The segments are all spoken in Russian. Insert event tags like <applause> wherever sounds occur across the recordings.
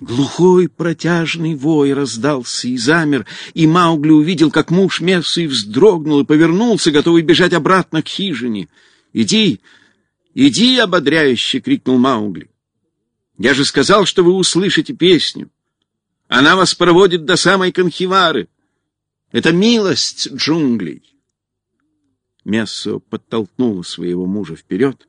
Глухой протяжный вой раздался и замер, и Маугли увидел, как муж Мессы вздрогнул и повернулся, готовый бежать обратно к хижине. «Иди, иди!» — ободряюще крикнул Маугли. «Я же сказал, что вы услышите песню. Она вас проводит до самой Конхивары. Это милость джунглей!» Мессо подтолкнула своего мужа вперед,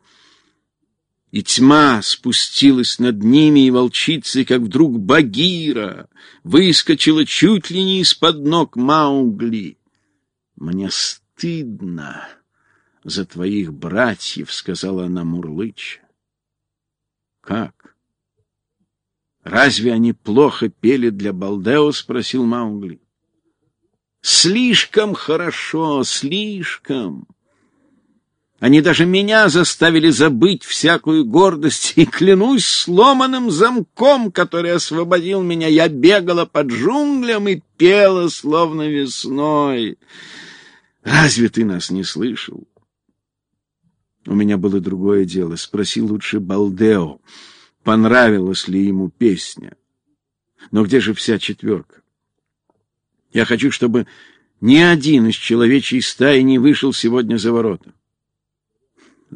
и тьма спустилась над ними, и волчица, как вдруг Багира, выскочила чуть ли не из-под ног Маугли. «Мне стыдно за твоих братьев», — сказала она Мурлыча. «Как? Разве они плохо пели для Балдео?» — спросил Маугли. «Слишком хорошо, слишком!» Они даже меня заставили забыть всякую гордость, и клянусь сломанным замком, который освободил меня, я бегала по джунглям и пела, словно весной. Разве ты нас не слышал? У меня было другое дело. Спроси лучше Балдео, понравилась ли ему песня. Но где же вся четверка? Я хочу, чтобы ни один из человечьей стаи не вышел сегодня за ворота.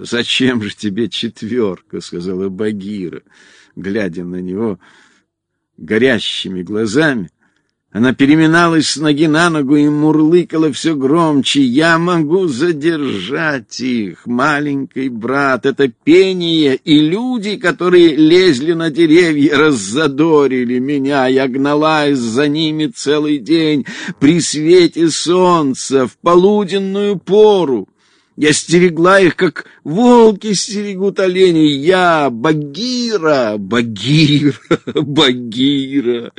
«Зачем же тебе четверка?» — сказала Багира, глядя на него горящими глазами. Она переминалась с ноги на ногу и мурлыкала все громче. «Я могу задержать их, маленький брат, это пение, и люди, которые лезли на деревья, раззадорили меня. Я гналась за ними целый день при свете солнца в полуденную пору. Я стерегла их, как волки стерегут оленей. Я Багира, Багира, <laughs> Багира.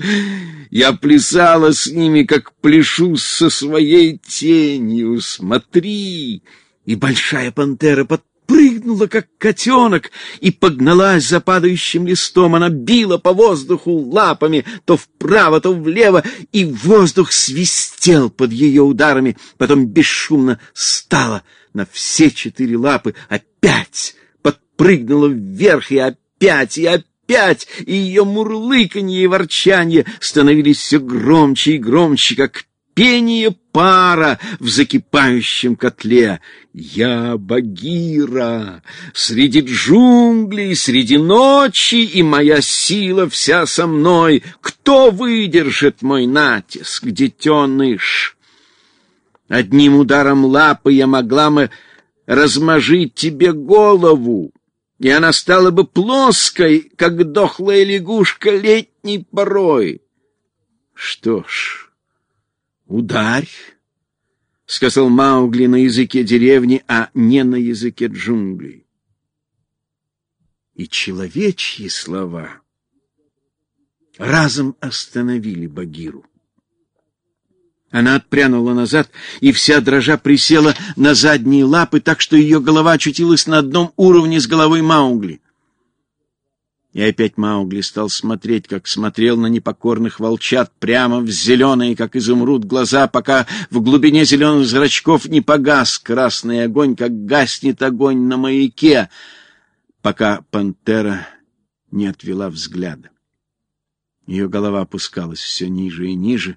Я плясала с ними, как пляшу со своей тенью. Смотри! И большая пантера под прыгнула, как котенок, и погналась за падающим листом. Она била по воздуху лапами, то вправо, то влево, и воздух свистел под ее ударами, потом бесшумно стала на все четыре лапы, опять подпрыгнула вверх и опять, и опять, и ее мурлыканье и ворчанье становились все громче и громче, как пение пара в закипающем котле. Я Багира, среди джунглей, среди ночи, и моя сила вся со мной. Кто выдержит мой натиск, детеныш? Одним ударом лапы я могла бы размажить тебе голову, и она стала бы плоской, как дохлая лягушка летней порой. Что ж... «Ударь!» — сказал Маугли на языке деревни, а не на языке джунглей. И человечьи слова разом остановили Багиру. Она отпрянула назад и вся дрожа присела на задние лапы, так что ее голова очутилась на одном уровне с головой Маугли. И опять Маугли стал смотреть, как смотрел на непокорных волчат, прямо в зеленые, как изумруд, глаза, пока в глубине зеленых зрачков не погас красный огонь, как гаснет огонь на маяке, пока пантера не отвела взгляда. Ее голова опускалась все ниже и ниже,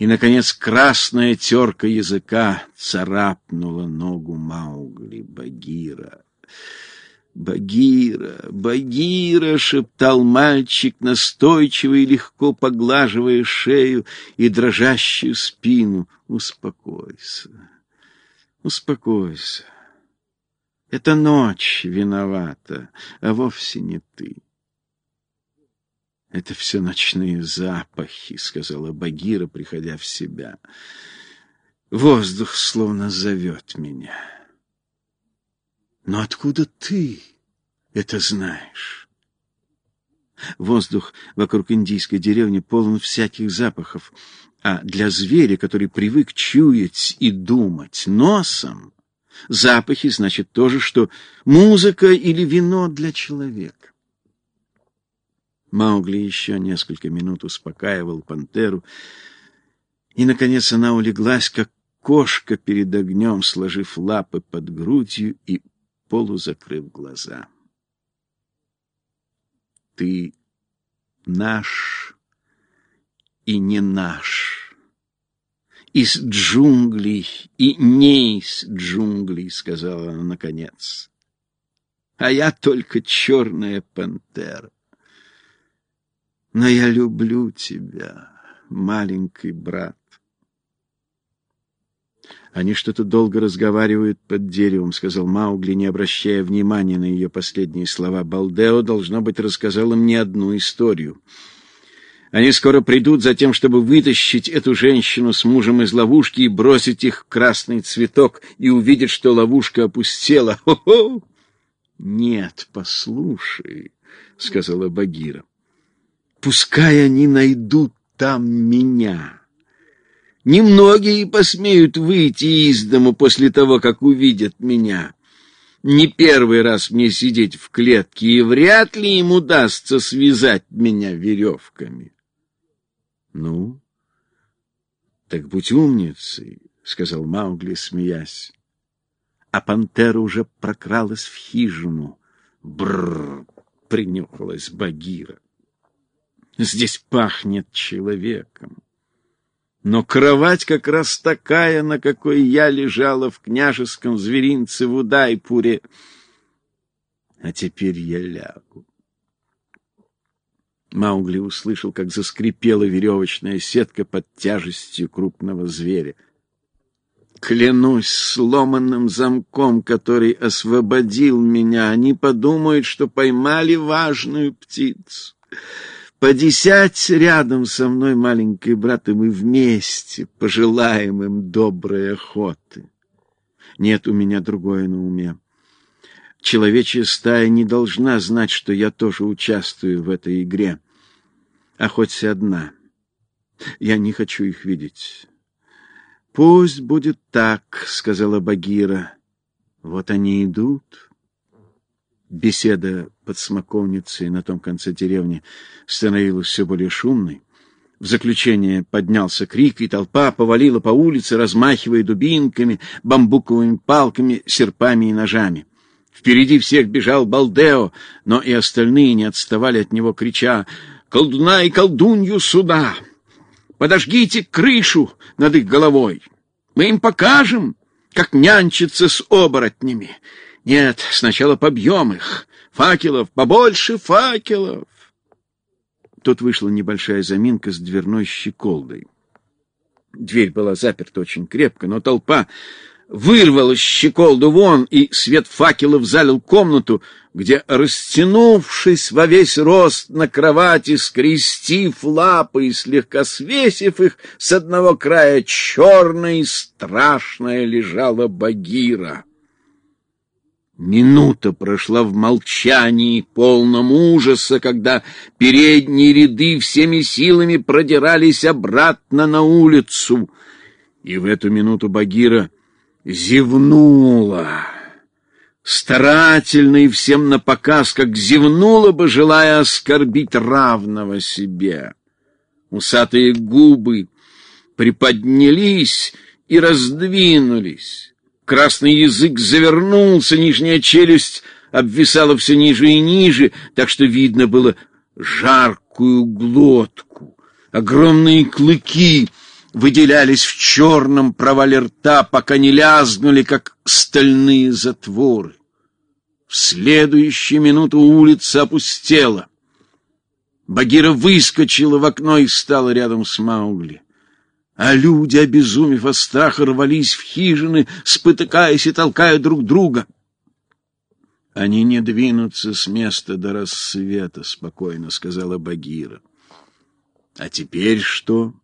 и, наконец, красная терка языка царапнула ногу Маугли, Багира. «Багира, Багира!» — шептал мальчик, настойчиво и легко поглаживая шею и дрожащую спину. «Успокойся, успокойся. Это ночь виновата, а вовсе не ты». «Это все ночные запахи», — сказала Багира, приходя в себя. «Воздух словно зовет меня». Но откуда ты это знаешь? Воздух вокруг индийской деревни полон всяких запахов, а для зверя, который привык чуять и думать носом, запахи значит то же, что музыка или вино для человека. Маугли еще несколько минут успокаивал пантеру, и, наконец, она улеглась, как кошка перед огнем, сложив лапы под грудью и полузакрыв глаза. Ты наш и не наш, из джунглей и не из джунглей, сказала она наконец. А я только черная пантера. Но я люблю тебя, маленький брат. Они что-то долго разговаривают под деревом, сказал Маугли, не обращая внимания на ее последние слова. Балдео должно быть рассказал им не одну историю. Они скоро придут за тем, чтобы вытащить эту женщину с мужем из ловушки и бросить их в красный цветок, и увидят, что ловушка опустела. Хо-хо! Нет, послушай, сказала Багира. Пускай они найдут там меня. Немногие посмеют выйти из дому после того, как увидят меня. Не первый раз мне сидеть в клетке, и вряд ли им удастся связать меня веревками. — Ну, так будь умницей, — сказал Маугли, смеясь. А пантера уже прокралась в хижину. Бррр! — принюхалась Багира. — Здесь пахнет человеком. Но кровать как раз такая, на какой я лежала в княжеском зверинце в Удайпуре. А теперь я лягу. Маугли услышал, как заскрипела веревочная сетка под тяжестью крупного зверя. Клянусь сломанным замком, который освободил меня, они подумают, что поймали важную птицу. Подесять рядом со мной, маленький брат, и мы вместе пожелаем им доброй охоты. Нет у меня другое на уме. Человечья стая не должна знать, что я тоже участвую в этой игре. А хоть одна. Я не хочу их видеть. Пусть будет так, сказала Багира. Вот они идут. Беседа под смоковницей на том конце деревни становилась все более шумной. В заключение поднялся крик, и толпа повалила по улице, размахивая дубинками, бамбуковыми палками, серпами и ножами. Впереди всех бежал Балдео, но и остальные не отставали от него, крича «Колдуна и колдунью сюда! Подожгите крышу над их головой! Мы им покажем, как нянчиться с оборотнями!» Нет, сначала побьем их. Факелов, побольше факелов. Тут вышла небольшая заминка с дверной щеколдой. Дверь была заперта очень крепко, но толпа вырвала щеколду вон, и свет факелов залил комнату, где, растянувшись во весь рост на кровати, скрестив лапы и слегка свесив их с одного края, черная и страшная лежала Багира. Минута прошла в молчании, полном ужаса, когда передние ряды всеми силами продирались обратно на улицу. И в эту минуту Багира зевнула. Старательно и всем напоказ, как зевнула бы, желая оскорбить равного себе. Усатые губы приподнялись и раздвинулись. Красный язык завернулся, нижняя челюсть обвисала все ниже и ниже, так что видно было жаркую глотку. Огромные клыки выделялись в черном провале рта, пока не лязгнули, как стальные затворы. В следующую минуту улица опустела. Багира выскочила в окно и стала рядом с Маугли а люди, обезумев от страха, рвались в хижины, спотыкаясь и толкая друг друга. Они не двинутся с места до рассвета, спокойно сказала Багира. А теперь что?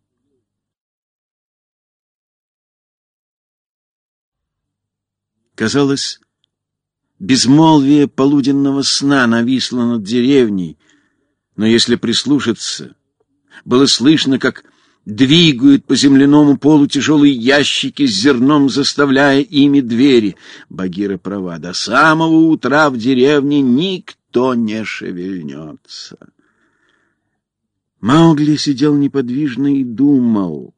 Казалось, безмолвие полуденного сна нависло над деревней, но если прислушаться, было слышно, как двигают по земляному полу тяжелые ящики с зерном, заставляя ими двери. Багира права, до самого утра в деревне никто не шевельнется. Маугли сидел неподвижно и думал,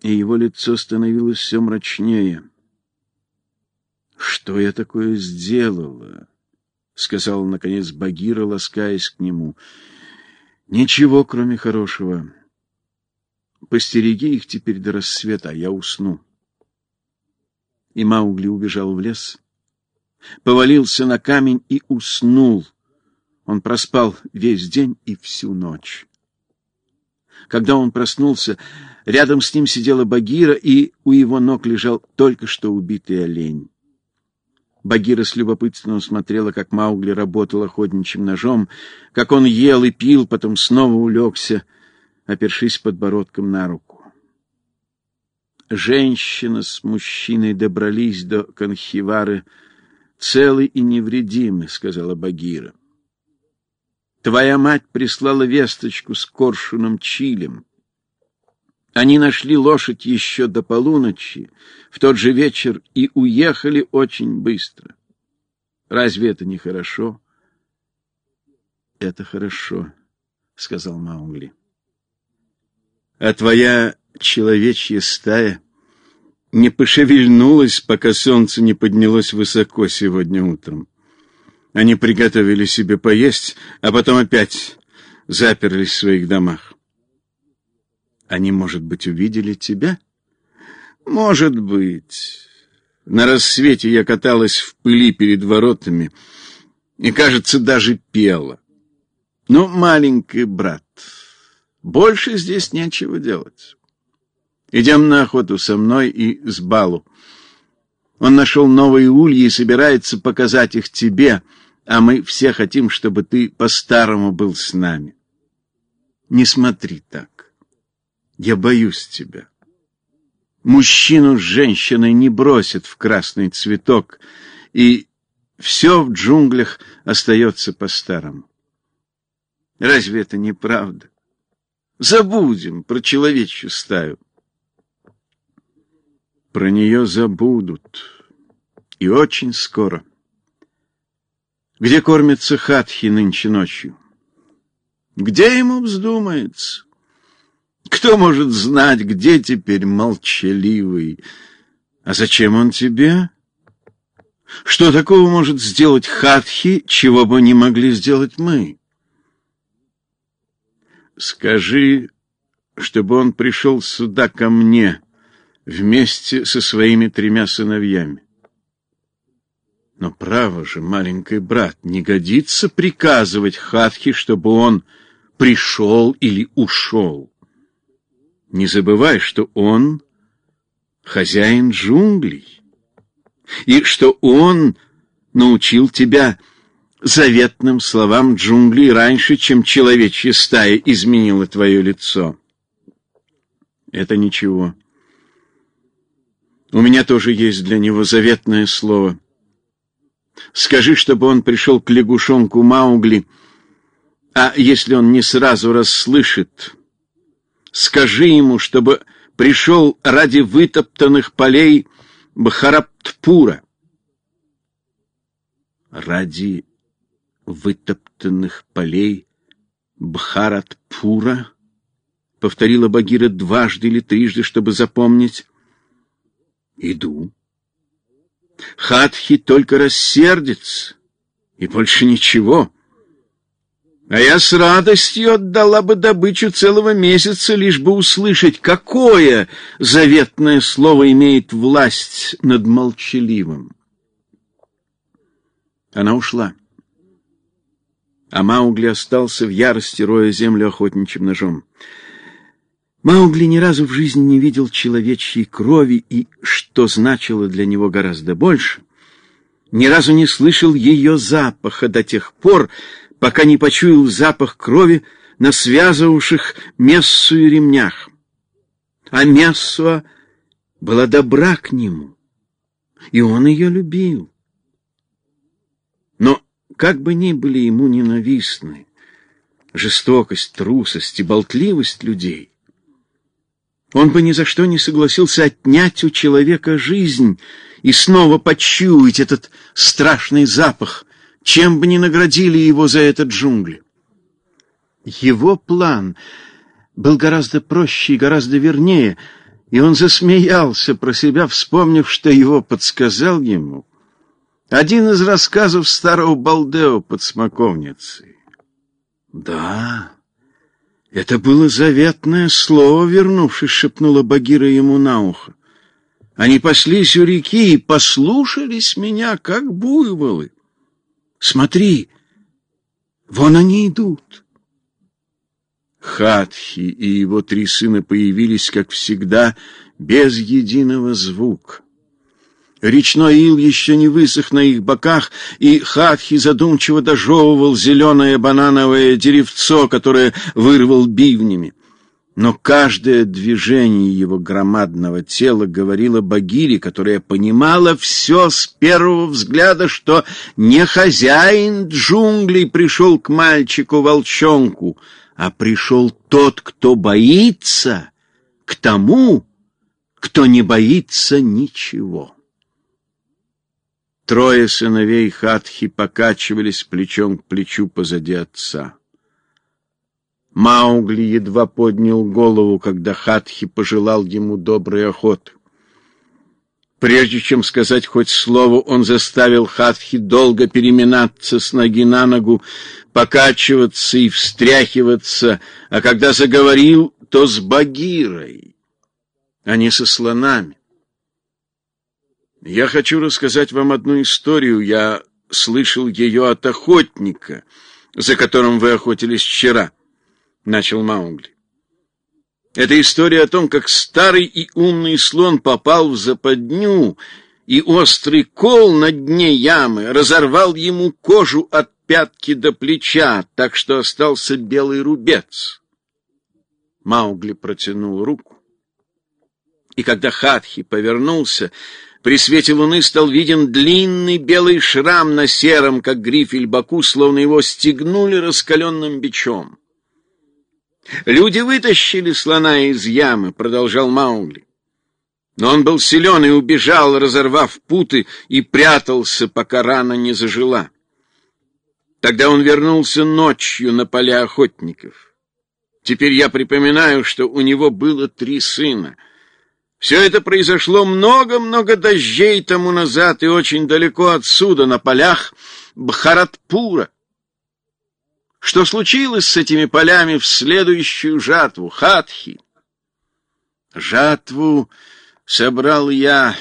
и его лицо становилось все мрачнее. «Что я такое сделала?» — сказала, наконец, Багира, ласкаясь к нему — Ничего, кроме хорошего. Постереги их теперь до рассвета, а я усну. И Маугли убежал в лес, повалился на камень и уснул. Он проспал весь день и всю ночь. Когда он проснулся, рядом с ним сидела Багира, и у его ног лежал только что убитый олень. Багира с любопытством смотрела, как Маугли работал охотничьим ножом, как он ел и пил, потом снова улегся, опершись подбородком на руку. Женщина с мужчиной добрались до Канхивары целы и невредимы, — сказала Багира. Твоя мать прислала весточку с коршуном Чилем. Они нашли лошадь еще до полуночи, в тот же вечер, и уехали очень быстро. Разве это не хорошо? — Это хорошо, — сказал Маугли. — А твоя человечья стая не пошевельнулась, пока солнце не поднялось высоко сегодня утром. Они приготовили себе поесть, а потом опять заперлись в своих домах. Они, может быть, увидели тебя? Может быть. На рассвете я каталась в пыли перед воротами и, кажется, даже пела. Но, маленький брат, больше здесь нечего делать. Идем на охоту со мной и с Балу. Он нашел новые ульи и собирается показать их тебе, а мы все хотим, чтобы ты по-старому был с нами. Не смотри так. Я боюсь тебя. Мужчину с женщиной не бросят в красный цветок, и все в джунглях остается по-старому. Разве это не правда? Забудем про человечью стаю. Про нее забудут. И очень скоро. Где кормятся хатхи нынче ночью? Где ему вздумается? Кто может знать, где теперь молчаливый? А зачем он тебе? Что такого может сделать Хатхи, чего бы не могли сделать мы? Скажи, чтобы он пришел сюда ко мне вместе со своими тремя сыновьями. Но право же, маленький брат, не годится приказывать Хатхи, чтобы он пришел или ушел. Не забывай, что он хозяин джунглей, и что он научил тебя заветным словам джунглей раньше, чем человечья стая изменила твое лицо. Это ничего. У меня тоже есть для него заветное слово. Скажи, чтобы он пришел к лягушонку Маугли, а если он не сразу расслышит, Скажи ему, чтобы пришел ради вытоптанных полей Бхараптпура. Ради вытоптанных полей Бхаратпура, повторила Багира дважды или трижды, чтобы запомнить. Иду. Хатхи только рассердится, и больше ничего. А я с радостью отдала бы добычу целого месяца, лишь бы услышать, какое заветное слово имеет власть над молчаливым. Она ушла. А Маугли остался в ярости, роя землю охотничьим ножом. Маугли ни разу в жизни не видел человечьей крови и, что значило для него гораздо больше, ни разу не слышал ее запаха до тех пор, пока не почуял запах крови на связывавших Мессу и ремнях. А Мессуа была добра к нему, и он ее любил. Но как бы ни были ему ненавистны жестокость, трусость и болтливость людей, он бы ни за что не согласился отнять у человека жизнь и снова почуять этот страшный запах, чем бы ни наградили его за этот джунгли. Его план был гораздо проще и гораздо вернее, и он засмеялся про себя, вспомнив, что его подсказал ему один из рассказов старого Балдео под смоковницей. Да, Это было заветное слово, вернувшись, шепнула Багира ему на ухо. Они паслись у реки и послушались меня, как буйволы. Смотри, вон они идут. Хатхи и его три сына появились, как всегда, без единого звука. Речной ил еще не высох на их боках, и Хатхи задумчиво дожевывал зеленое банановое деревцо, которое вырвал бивнями. Но каждое движение его громадного тела говорило Багире, которая понимала все с первого взгляда, что не хозяин джунглей пришел к мальчику-волчонку, а пришел тот, кто боится, к тому, кто не боится ничего. Трое сыновей Хатхи покачивались плечом к плечу позади отца. Маугли едва поднял голову, когда Хатхи пожелал ему доброй охоты. Прежде чем сказать хоть слово, он заставил Хатхи долго переминаться с ноги на ногу, покачиваться и встряхиваться, а когда заговорил, то с Багирой, а не со слонами. Я хочу рассказать вам одну историю. Я слышал ее от охотника, за которым вы охотились вчера, — начал Маугли. Это история о том, как старый и умный слон попал в западню, и острый кол на дне ямы разорвал ему кожу от пятки до плеча, так что остался белый рубец. Маугли протянул руку, и когда Хатхи повернулся, при свете луны стал виден длинный белый шрам на сером, как грифель боку, словно его стегнули раскаленным бичом. «Люди вытащили слона из ямы», — продолжал Маугли. Но он был силен и убежал, разорвав путы, и прятался, пока рана не зажила. Тогда он вернулся ночью на поля охотников. Теперь я припоминаю, что у него было три сына — все это произошло много-много дождей тому назад и очень далеко отсюда, на полях Бхаратпура. Что случилось с этими полями в следующую жатву, Хатхи? Жатву собрал я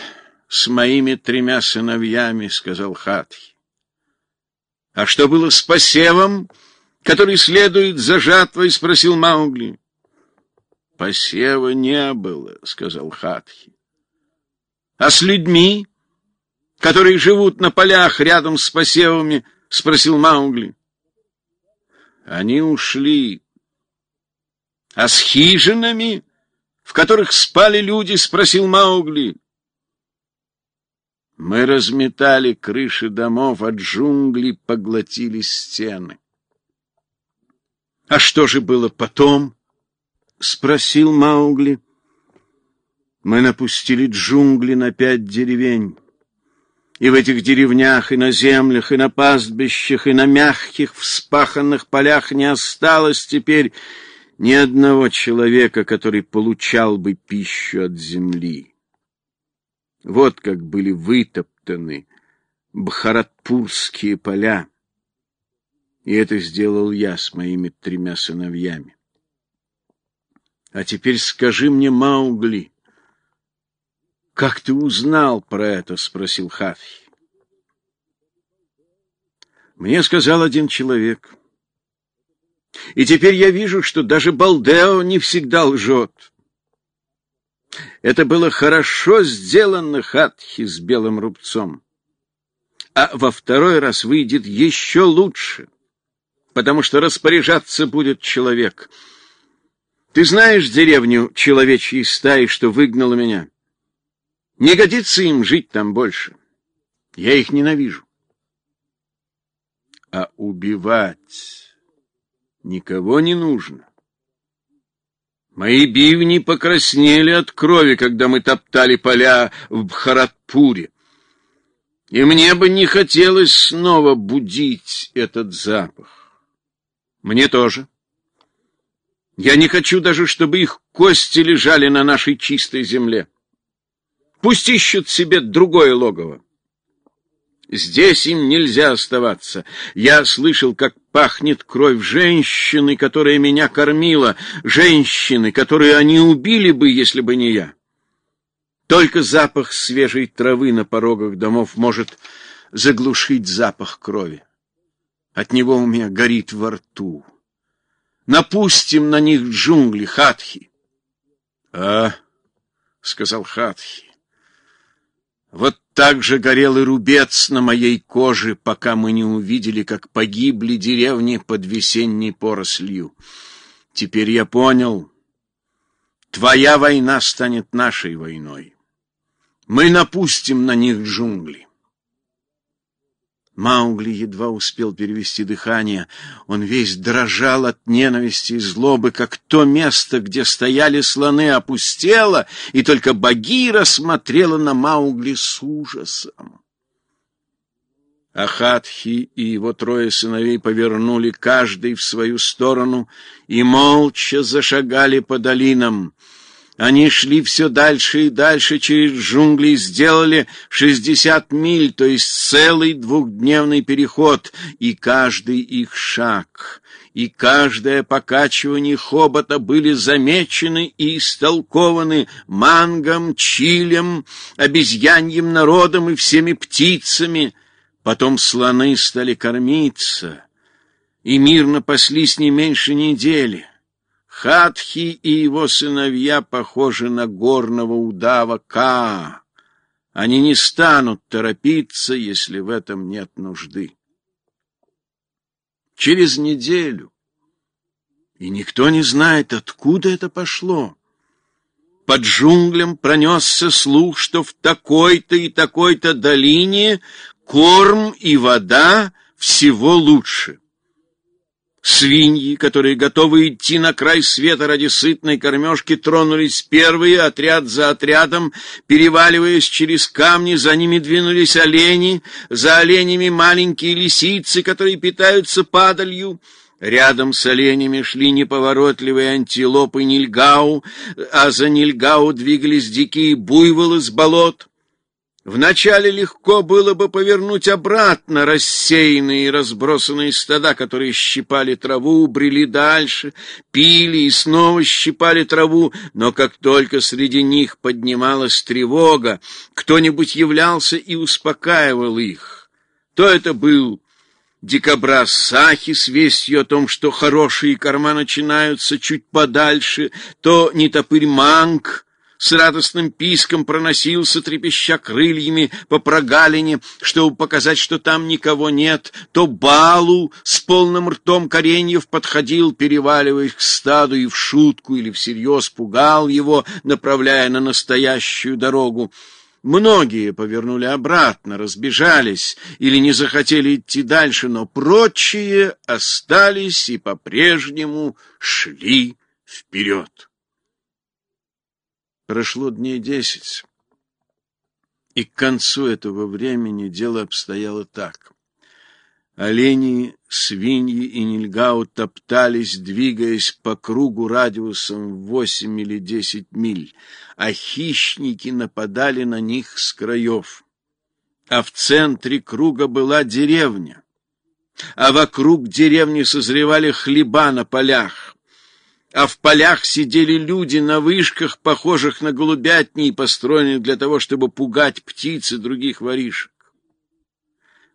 с моими тремя сыновьями, — сказал Хатхи. А что было с посевом, который следует за жатвой? — спросил Маугли. Посева не было, сказал Хатхи. А с людьми, которые живут на полях рядом с посевами, спросил Маугли. Они ушли. А с хижинами, в которых спали люди, спросил Маугли. Мы разметали крыши домов, а джунгли поглотили стены. А что же было потом? — спросил Маугли. Мы напустили джунгли на пять деревень. И в этих деревнях, и на землях, и на пастбищах, и на мягких вспаханных полях не осталось теперь ни одного человека, который получал бы пищу от земли. Вот как были вытоптаны бхаратпурские поля. И это сделал я с моими тремя сыновьями. А теперь скажи мне, Маугли, как ты узнал про это? спросил Хафи. Мне сказал один человек. И теперь я вижу, что даже Балдео не всегда лжет. Это было хорошо сделано, Хатхи, с белым рубцом. А во второй раз выйдет еще лучше, потому что распоряжаться будет человек — ты знаешь деревню человечьей стаи, что выгнала меня? Не годится им жить там больше. Я их ненавижу. А убивать никого не нужно. Мои бивни покраснели от крови, когда мы топтали поля в Бхаратпуре. И мне бы не хотелось снова будить этот запах. Мне тоже. Я не хочу даже, чтобы их кости лежали на нашей чистой земле. Пусть ищут себе другое логово. Здесь им нельзя оставаться. Я слышал, как пахнет кровь женщины, которая меня кормила, женщины, которую они убили бы, если бы не я. Только запах свежей травы на порогах домов может заглушить запах крови. От него у меня горит во рту. Напустим на них джунгли, хатхи. — А, — сказал хатхи, — вот так же горел и рубец на моей коже, пока мы не увидели, как погибли деревни под весенней порослью. Теперь я понял, твоя война станет нашей войной. Мы напустим на них джунгли. Маугли едва успел перевести дыхание. Он весь дрожал от ненависти и злобы, как то место, где стояли слоны, опустело, и только Багира смотрела на Маугли с ужасом. Ахатхи и его трое сыновей повернули каждый в свою сторону и молча зашагали по долинам. Они шли все дальше и дальше через джунгли и сделали шестьдесят миль, то есть целый двухдневный переход, и каждый их шаг и каждое покачивание хобота были замечены и истолкованы мангом, чилем, обезьяньим народом и всеми птицами. Потом слоны стали кормиться, и мирно паслись не меньше недели. Хатхи и его сыновья похожи на горного удава Ка. Они не станут торопиться, если в этом нет нужды. Через неделю, и никто не знает, откуда это пошло, под джунглям пронесся слух, что в такой-то и такой-то долине корм и вода всего лучше. Свиньи, которые готовы идти на край света ради сытной кормежки, тронулись первые, отряд за отрядом, переваливаясь через камни, за ними двинулись олени, за оленями маленькие лисицы, которые питаются падалью. Рядом с оленями шли неповоротливые антилопы Нильгау, а за Нильгау двигались дикие буйволы с болот. Вначале легко было бы повернуть обратно рассеянные и разбросанные стада, которые щипали траву, брели дальше, пили и снова щипали траву, но как только среди них поднималась тревога, кто-нибудь являлся и успокаивал их. То это был дикобраз Сахи с вестью о том, что хорошие корма начинаются чуть подальше, то нетопырь Манг — с радостным писком проносился, трепеща крыльями по прогалине, чтобы показать, что там никого нет, то Балу с полным ртом кореньев подходил, переваливаясь к стаду и в шутку или всерьез пугал его, направляя на настоящую дорогу. Многие повернули обратно, разбежались или не захотели идти дальше, но прочие остались и по-прежнему шли вперед. Прошло дней десять, и к концу этого времени дело обстояло так. Олени, свиньи и нильгау топтались, двигаясь по кругу радиусом в восемь или десять миль, а хищники нападали на них с краев. А в центре круга была деревня, а вокруг деревни созревали хлеба на полях а в полях сидели люди на вышках, похожих на голубятни, построенных для того, чтобы пугать птиц и других воришек.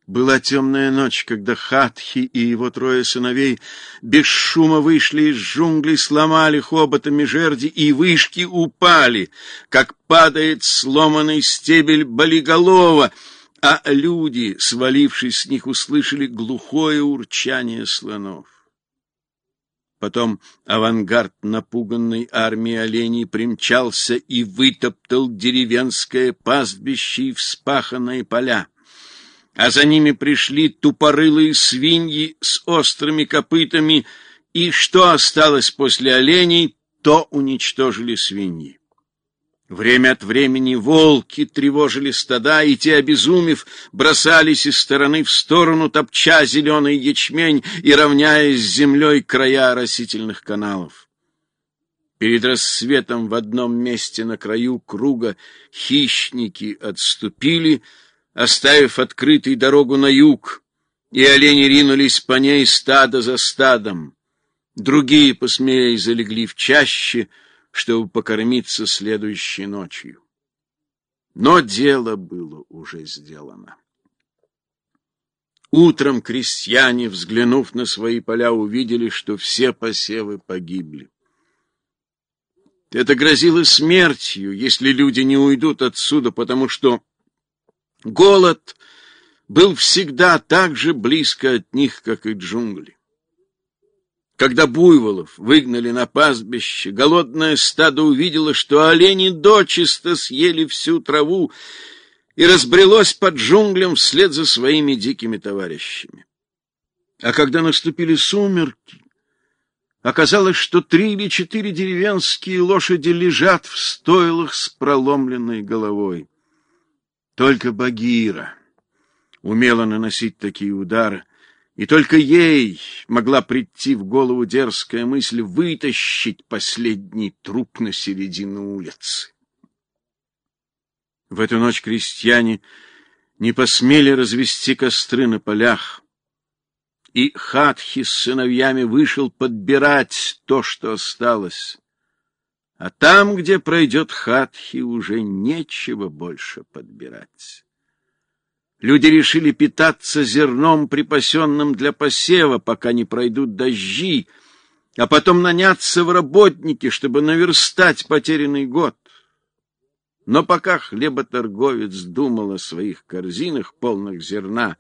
Была темная ночь, когда Хатхи и его трое сыновей без шума вышли из джунглей, сломали хоботами жерди, и вышки упали, как падает сломанный стебель болиголова, а люди, свалившись с них, услышали глухое урчание слонов. Потом авангард напуганной армии оленей примчался и вытоптал деревенское пастбище и вспаханные поля. А за ними пришли тупорылые свиньи с острыми копытами, и что осталось после оленей, то уничтожили свиньи. Время от времени волки тревожили стада, и те, обезумев, бросались из стороны в сторону, топча зеленый ячмень и равняясь с землей края растительных каналов. Перед рассветом в одном месте на краю круга хищники отступили, оставив открытой дорогу на юг, и олени ринулись по ней стадо за стадом. Другие, посмея, залегли в чаще, чтобы покормиться следующей ночью. Но дело было уже сделано. Утром крестьяне, взглянув на свои поля, увидели, что все посевы погибли. Это грозило смертью, если люди не уйдут отсюда, потому что голод был всегда так же близко от них, как и джунгли. Когда буйволов выгнали на пастбище, голодное стадо увидело, что олени дочисто съели всю траву и разбрелось под джунглям вслед за своими дикими товарищами. А когда наступили сумерки, оказалось, что три или четыре деревенские лошади лежат в стойлах с проломленной головой. Только Багира умела наносить такие удары, и только ей могла прийти в голову дерзкая мысль вытащить последний труп на середину улицы. В эту ночь крестьяне не посмели развести костры на полях, и Хатхи с сыновьями вышел подбирать то, что осталось. А там, где пройдет Хатхи, уже нечего больше подбирать. Люди решили питаться зерном, припасенным для посева, пока не пройдут дожди, а потом наняться в работники, чтобы наверстать потерянный год. Но пока хлеботорговец думал о своих корзинах, полных зерна,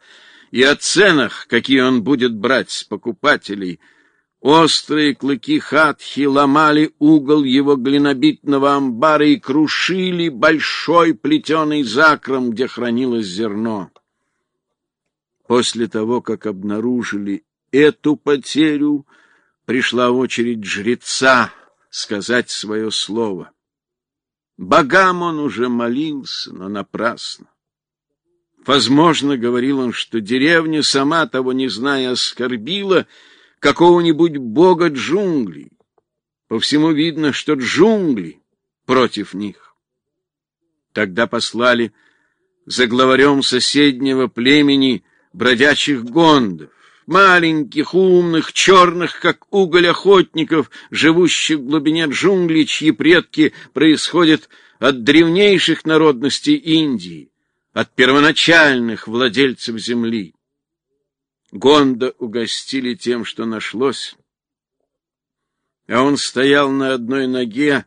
и о ценах, какие он будет брать с покупателей, острые клыки хатхи ломали угол его глинобитного амбара и крушили большой плетеный закром, где хранилось зерно. После того, как обнаружили эту потерю, пришла очередь жреца сказать свое слово. Богам он уже молился, но напрасно. Возможно, говорил он, что деревня, сама того не зная, оскорбила какого-нибудь бога джунглей. По всему видно, что джунгли против них. Тогда послали за главарем соседнего племени бродячих гондов, маленьких, умных, черных, как уголь охотников, живущих в глубине джунглей, чьи предки происходят от древнейших народностей Индии, от первоначальных владельцев земли. Гонда угостили тем, что нашлось, а он стоял на одной ноге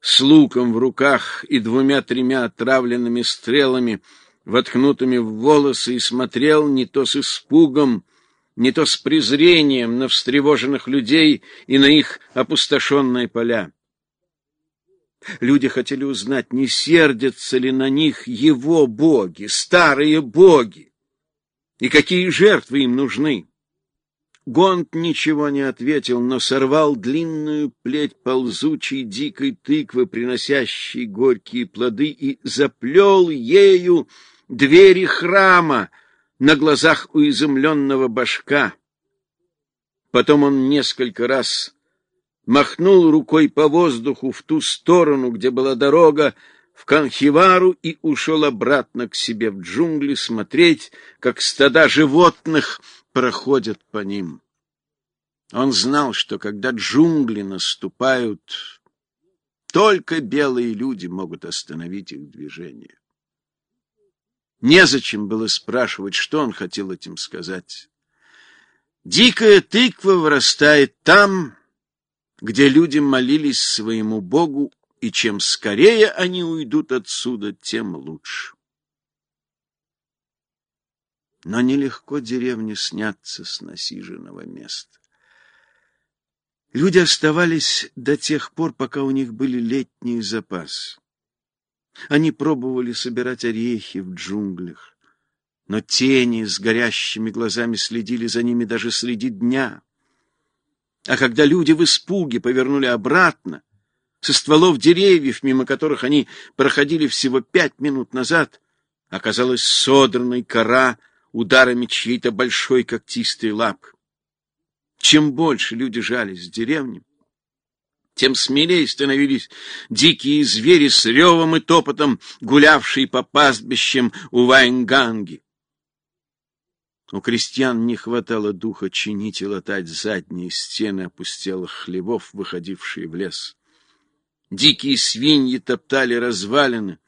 с луком в руках и двумя-тремя отравленными стрелами, воткнутыми в волосы, и смотрел не то с испугом, не то с презрением на встревоженных людей и на их опустошенные поля. Люди хотели узнать, не сердятся ли на них его боги, старые боги, и какие жертвы им нужны. Гонт ничего не ответил, но сорвал длинную плеть ползучей дикой тыквы, приносящей горькие плоды, и заплел ею двери храма, на глазах у изумленного башка. Потом он несколько раз махнул рукой по воздуху в ту сторону, где была дорога, в Канхивару и ушел обратно к себе в джунгли смотреть, как стада животных проходят по ним. Он знал, что когда джунгли наступают, только белые люди могут остановить их движение. Незачем было спрашивать, что он хотел этим сказать. Дикая тыква вырастает там, где люди молились своему Богу, и чем скорее они уйдут отсюда, тем лучше. Но нелегко деревне сняться с насиженного места. Люди оставались до тех пор, пока у них были летние запасы. Они пробовали собирать орехи в джунглях, но тени с горящими глазами следили за ними даже среди дня. А когда люди в испуге повернули обратно, со стволов деревьев, мимо которых они проходили всего пять минут назад, оказалась содранной кора ударами чьей-то большой когтистой лапы. Чем больше люди жались в деревне, тем смелее становились дикие звери с ревом и топотом, гулявшие по пастбищам у Вайнганги. У крестьян не хватало духа чинить и латать задние стены опустелых хлевов, выходившие в лес. Дикие свиньи топтали развалины,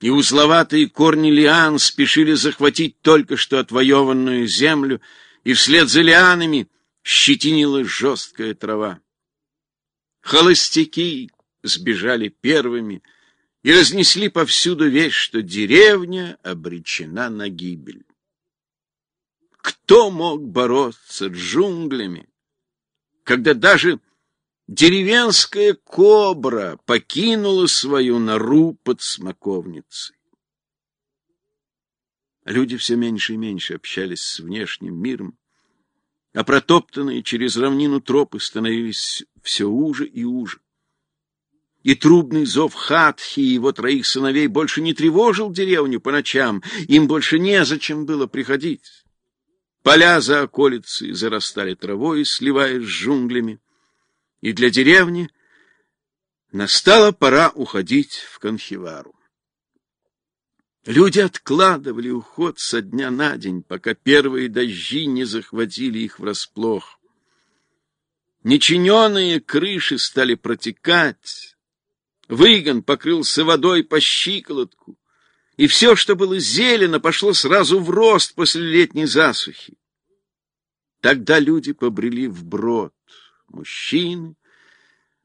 и узловатые корни лиан спешили захватить только что отвоеванную землю, и вслед за лианами щетинила жесткая трава. Холостяки сбежали первыми и разнесли повсюду весть, что деревня обречена на гибель. Кто мог бороться с джунглями, когда даже деревенская кобра покинула свою нору под смоковницей? Люди все меньше и меньше общались с внешним миром, а протоптанные через равнину тропы становились все уже и уже. И трубный зов Хатхи и его троих сыновей больше не тревожил деревню по ночам, им больше незачем было приходить. Поля за околицей зарастали травой, сливаясь с джунглями, и для деревни настала пора уходить в Конхивару. Люди откладывали уход со дня на день, пока первые дожди не захватили их врасплох. Нечиненные крыши стали протекать, выгон покрылся водой по щиколотку, и все, что было зелено, пошло сразу в рост после летней засухи. Тогда люди побрели вброд, мужчины,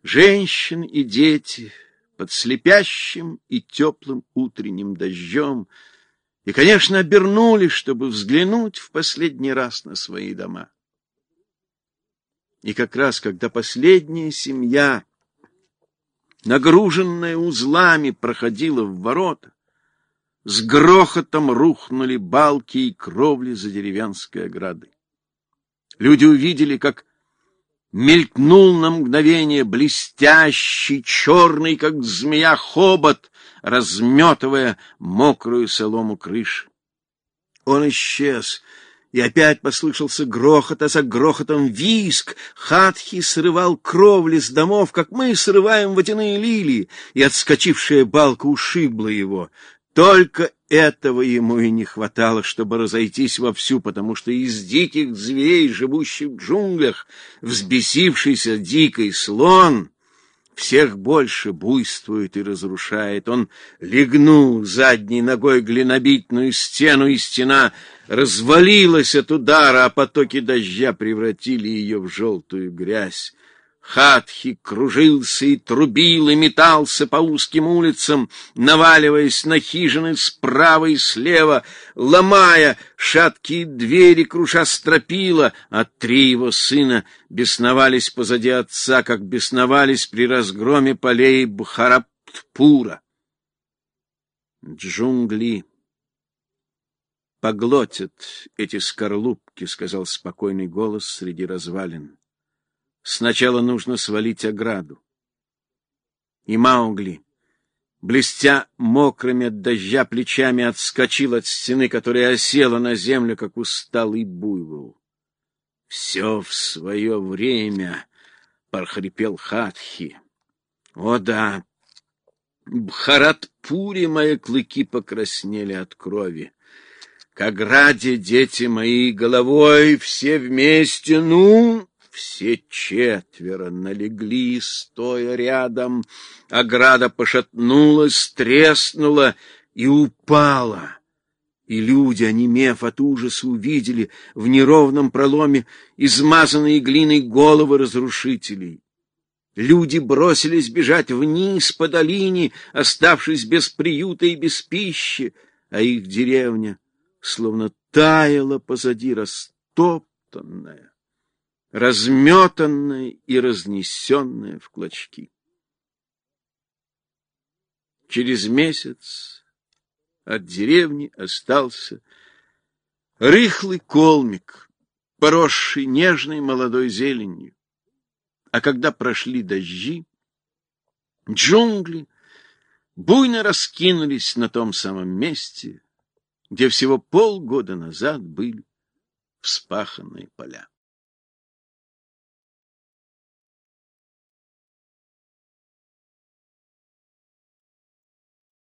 женщины и дети — под слепящим и теплым утренним дождем, и, конечно, обернулись, чтобы взглянуть в последний раз на свои дома. И как раз, когда последняя семья, нагруженная узлами, проходила в ворота, с грохотом рухнули балки и кровли за деревенской оградой. Люди увидели, как мелькнул на мгновение блестящий, черный, как змея, хобот, разметывая мокрую солому крыши. Он исчез, и опять послышался грохот, а за грохотом виск. Хатхи срывал кровли с домов, как мы срываем водяные лилии, и отскочившая балка ушибла его. Только этого ему и не хватало, чтобы разойтись вовсю, потому что из диких зверей, живущих в джунглях, взбесившийся дикий слон всех больше буйствует и разрушает. Он легнул задней ногой глинобитную стену, и стена развалилась от удара, а потоки дождя превратили ее в желтую грязь. Хатхи кружился и трубил, и метался по узким улицам, наваливаясь на хижины справа и слева, ломая шаткие двери, круша стропила, а три его сына бесновались позади отца, как бесновались при разгроме полей Бхараптпура. Джунгли поглотят эти скорлупки, — сказал спокойный голос среди развалин. Сначала нужно свалить ограду. И Маугли, блестя мокрыми от дождя плечами, отскочил от стены, которая осела на землю, как усталый буйвол. — Все в свое время, — прохрипел Хатхи. — О да, в Харатпуре мои клыки покраснели от крови. К ограде, дети мои, головой все вместе, ну... Все четверо налегли, стоя рядом. Ограда пошатнулась, треснула и упала. И люди, онемев от ужаса, увидели в неровном проломе измазанные глиной головы разрушителей. Люди бросились бежать вниз по долине, оставшись без приюта и без пищи, а их деревня словно таяла позади растоптанная разметанная и разнесенная в клочки. Через месяц от деревни остался рыхлый колмик, поросший нежной молодой зеленью. А когда прошли дожди, джунгли буйно раскинулись на том самом месте, где всего полгода назад были вспаханные поля.